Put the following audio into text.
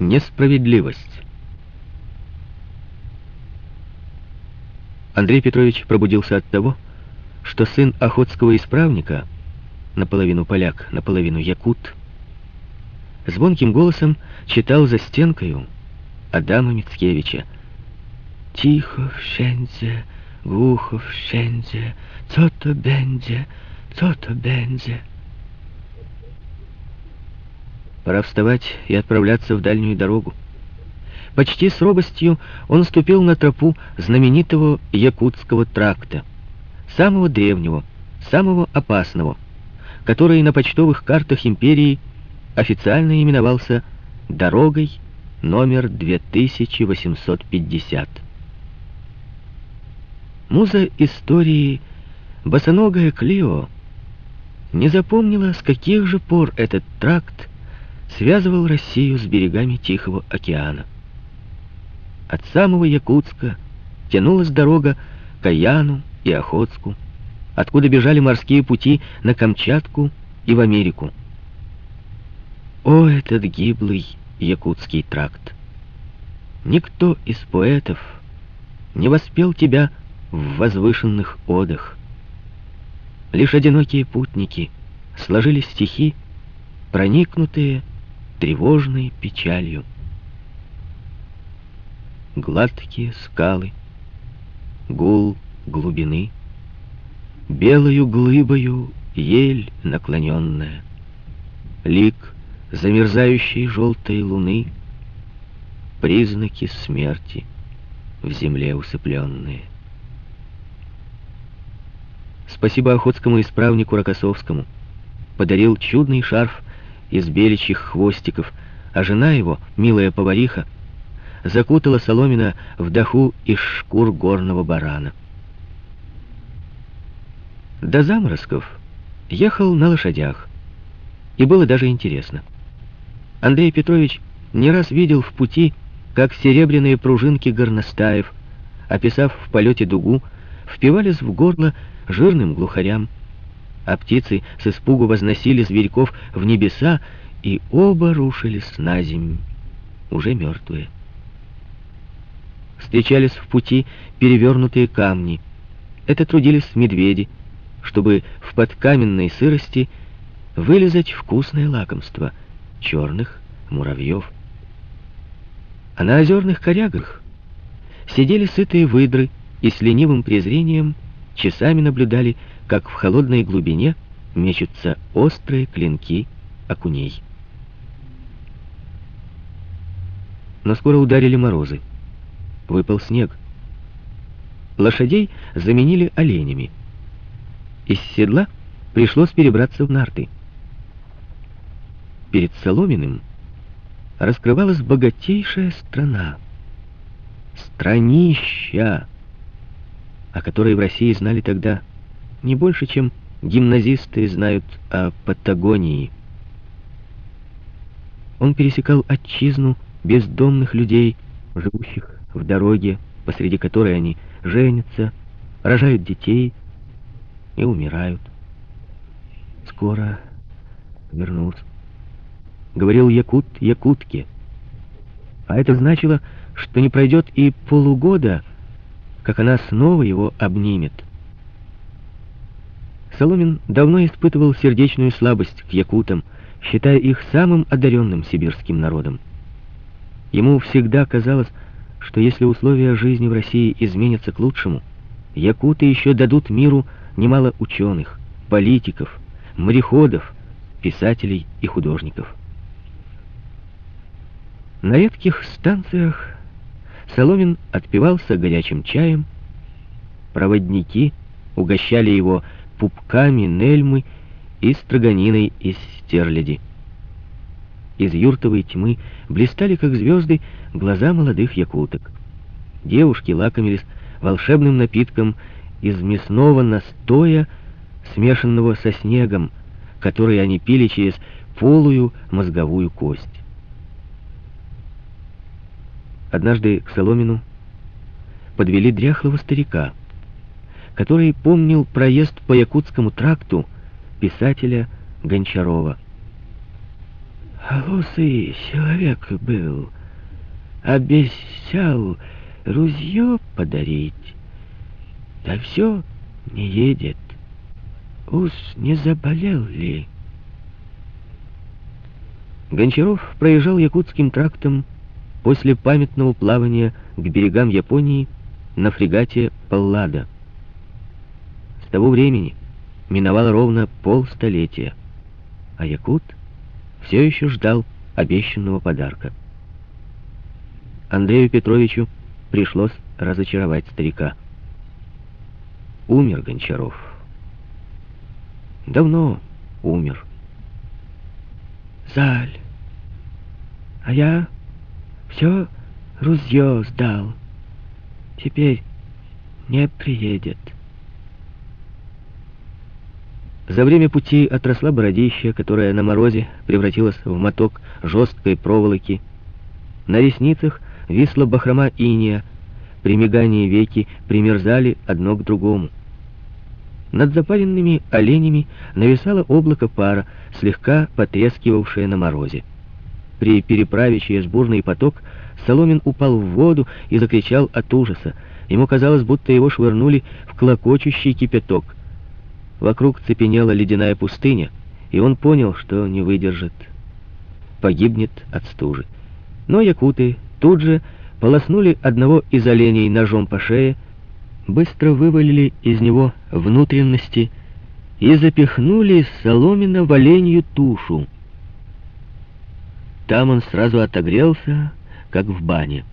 Несправедливость. Андрей Петрович пробудился от того, что сын охотского исправника, наполовину поляк, наполовину якут, звонким голосом читал за стенкою Адама Мицкевича. «Тихо wszędzie, глухо będzie, co to będzie». Пора вставать и отправляться в дальнюю дорогу. Почти с робостью он ступил на тропу знаменитого Якутского тракта, самого древнего, самого опасного, который на почтовых картах империи официально именовался «Дорогой номер 2850». Муза истории босоногая Клио не запомнила, с каких же пор этот тракт связывал Россию с берегами Тихого океана. От самого Якутска тянулась дорога к Аяну и Охотску, откуда бежали морские пути на Камчатку и в Америку. О, этот гиблый якутский тракт! Никто из поэтов не воспел тебя в возвышенных одах. Лишь одинокие путники сложили стихи, проникнутые тревожной печалью. Гладкие скалы, гул глубины, Белою глыбою ель наклоненная, Лик замерзающей желтой луны, Признаки смерти в земле усыпленные. Спасибо охотскому исправнику Рокоссовскому. Подарил чудный шарф из беличьих хвостиков, а жена его, милая повариха, закутала Соломина в даху из шкур горного барана. До заморозков ехал на лошадях, и было даже интересно. Андрей Петрович не раз видел в пути, как серебряные пружинки горностаев, описав в полете дугу, впивались в горло жирным глухарям, а птицы с испугу возносили зверьков в небеса, и оба рушились на землю, уже мертвые. Встречались в пути перевернутые камни. Это трудились медведи, чтобы в подкаменной сырости вылезать вкусное лакомство черных муравьев. А на озерных корягах сидели сытые выдры и с ленивым презрением часами наблюдали как в холодной глубине мечутся острые клинки окуней. Но скоро ударили морозы. Выпал снег. Лошадей заменили оленями. Из седла пришлось перебраться в нарты. Перед Соломиным раскрывалась богатейшая страна. Странища, о которой в России знали тогда не больше, чем гимназисты знают о Патагонии. Он пересекал отчизну бездомных людей, живущих в дороге, посреди которой они женятся, рожают детей и умирают. Скоро вернутся. Говорил Якут Якутке. А это значило, что не пройдет и полугода, как она снова его обнимет. Соломин давно испытывал сердечную слабость к якутам, считая их самым одаренным сибирским народом. Ему всегда казалось, что если условия жизни в России изменятся к лучшему, якуты еще дадут миру немало ученых, политиков, мореходов, писателей и художников. На редких станциях Соломин отпивался горячим чаем, проводники угощали его пупками нельмы и строганиной из стерляди. Из юртовой тьмы блистали, как звезды, глаза молодых якуток. Девушки лакомились волшебным напитком из мясного настоя, смешанного со снегом, который они пили через полую мозговую кость. Однажды к Соломину подвели дряхлого старика — который помнил проезд по Якутскому тракту писателя Гончарова. Лысый человек был, обещал рузье подарить. Да все не едет. Уж не заболел ли? Гончаров проезжал якутским трактом после памятного плавания к берегам Японии на фрегате «Паллада». С того времени миновало ровно полстолетия, а якут все еще ждал обещанного подарка. Андрею Петровичу пришлось разочаровать старика. Умер Гончаров. Давно умер. Заль. А я все рузье сдал. Теперь не приедет. За время пути отросла бородища, которая на морозе превратилась в моток жесткой проволоки. На ресницах висла бахрома иния, при мигании веки примерзали одно к другому. Над запаленными оленями нависало облако пара, слегка потрескивавшее на морозе. При переправе через бурный поток Соломин упал в воду и закричал от ужаса. Ему казалось, будто его швырнули в клокочущий кипяток. Вокруг цепенела ледяная пустыня, и он понял, что не выдержит. Погибнет от стужи. Но якуты тут же полоснули одного из оленей ножом по шее, быстро вывалили из него внутренности и запихнули Соломина в оленью тушу. Там он сразу отогрелся, как в бане.